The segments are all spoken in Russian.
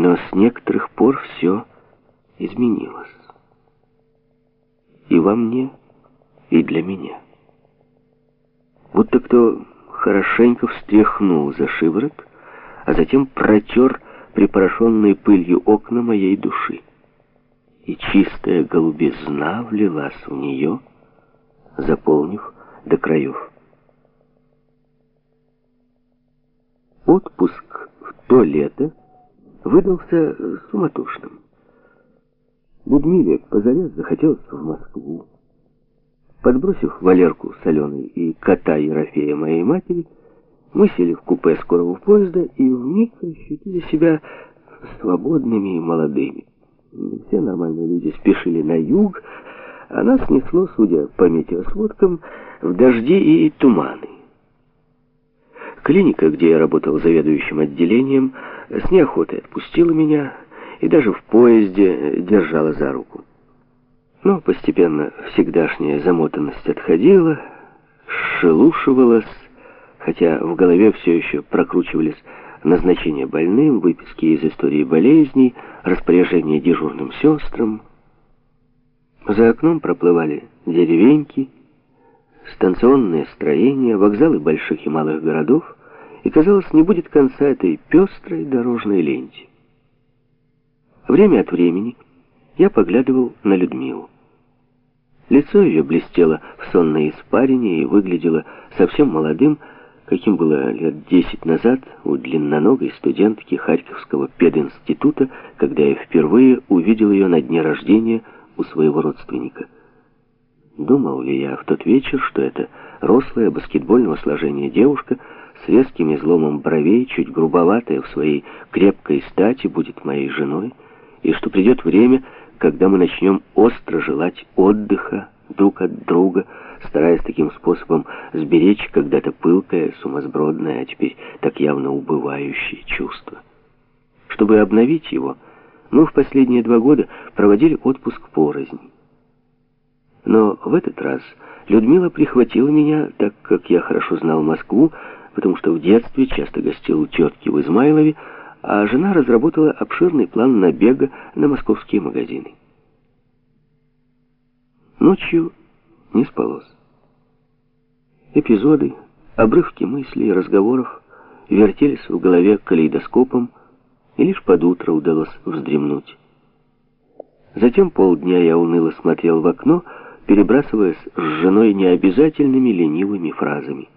Но с некоторых пор все изменилось. И во мне, и для меня. Будто кто хорошенько встряхнул за шиворот, а затем протер припорошенные пылью окна моей души. И чистая голубизна влилась в нее, заполнив до краев. Отпуск в то лето выдался суматошным. Людмиле позарез захотелось в Москву. Подбросив Валерку с Аленой и кота Ерофея моей матери, мы сели в купе скорого поезда и вмиг ощутили себя свободными и молодыми. Все нормальные люди спешили на юг, а нас несло, судя по метеосводкам, в дожди и туманы. Клиника, где я работал заведующим отделением, с неохотой отпустила меня и даже в поезде держала за руку. Но постепенно всегдашняя замотанность отходила, шелушивалась, хотя в голове все еще прокручивались назначения больным, выписки из истории болезней, распоряжения дежурным сестрам. За окном проплывали деревеньки, станционные строения, вокзалы больших и малых городов, и, казалось, не будет конца этой пестрой дорожной ленте. Время от времени я поглядывал на Людмилу. Лицо ее блестело в сонной испарине и выглядело совсем молодым, каким было лет десять назад у длинноногой студентки Харьковского пединститута, когда я впервые увидел ее на дне рождения у своего родственника. Думал ли я в тот вечер, что это рослая баскетбольного сложения девушка с резким изломом бровей, чуть грубоватая в своей крепкой стати, будет моей женой, и что придет время, когда мы начнем остро желать отдыха друг от друга, стараясь таким способом сберечь когда-то пылкое, сумасбродное, а теперь так явно убывающее чувство. Чтобы обновить его, мы в последние два года проводили отпуск порознь. Но в этот раз Людмила прихватила меня, так как я хорошо знал Москву, потому что в детстве часто гостил у тетки в Измайлове, а жена разработала обширный план набега на московские магазины. Ночью не спалось. Эпизоды, обрывки мыслей, разговоров вертелись в голове калейдоскопом, и лишь под утро удалось вздремнуть. Затем полдня я уныло смотрел в окно, перебрасываясь с женой необязательными ленивыми фразами.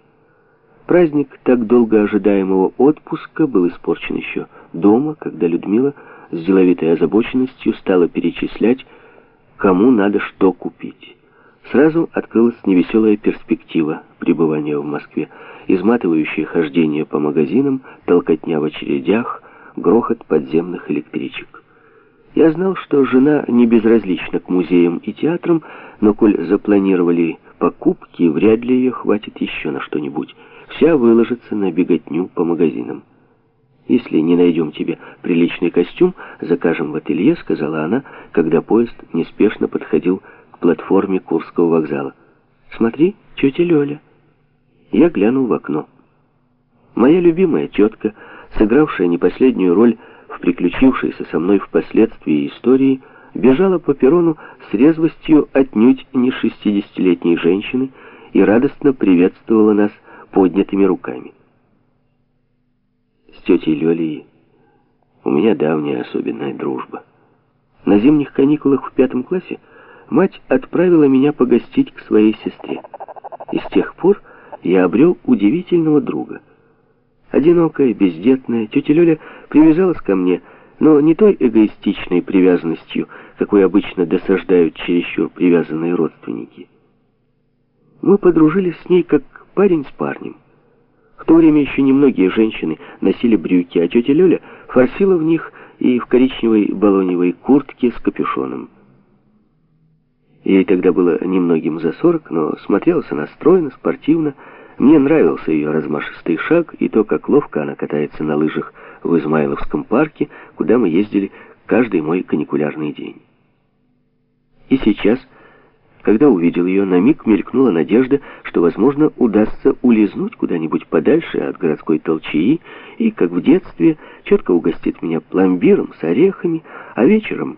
Праздник так долго ожидаемого отпуска был испорчен еще дома, когда Людмила с деловитой озабоченностью стала перечислять, кому надо что купить. Сразу открылась невеселая перспектива пребывания в Москве, изматывающее хождение по магазинам, толкотня в очередях, грохот подземных электричек. Я знал, что жена не безразлична к музеям и театрам, но коль запланировали покупки, вряд ли ее хватит еще на что-нибудь. Вся выложится на беготню по магазинам. «Если не найдем тебе приличный костюм, закажем в ателье», — сказала она, когда поезд неспешно подходил к платформе Курского вокзала. «Смотри, тетя Лёля». Я глянул в окно. Моя любимая тетка, сыгравшая не последнюю роль в приключившейся со мной впоследствии истории, бежала по перрону с резвостью отнюдь не шестидесятилетней женщины и радостно приветствовала нас поднятыми руками с тетей Лёлей у меня давняя особенная дружба. На зимних каникулах в пятом классе мать отправила меня погостить к своей сестре. И с тех пор я обрел удивительного друга. Одинокая, бездетная, тетя Лёля привязалась ко мне, но не той эгоистичной привязанностью, какой обычно досаждают чересчур привязанные родственники. Мы подружились с ней как парень с парнем. В то время еще немногие женщины носили брюки, а тетя Лёля форсила в них и в коричневой балоневой куртке с капюшоном. Ей тогда было немногим за сорок, но смотрелась она стройно, спортивно. Мне нравился ее размашистый шаг и то, как ловко она катается на лыжах в Измайловском парке, куда мы ездили каждый мой каникулярный день. И сейчас Когда увидел ее, на миг мелькнула надежда, что, возможно, удастся улизнуть куда-нибудь подальше от городской толчии и, как в детстве, четко угостит меня пломбиром с орехами, а вечером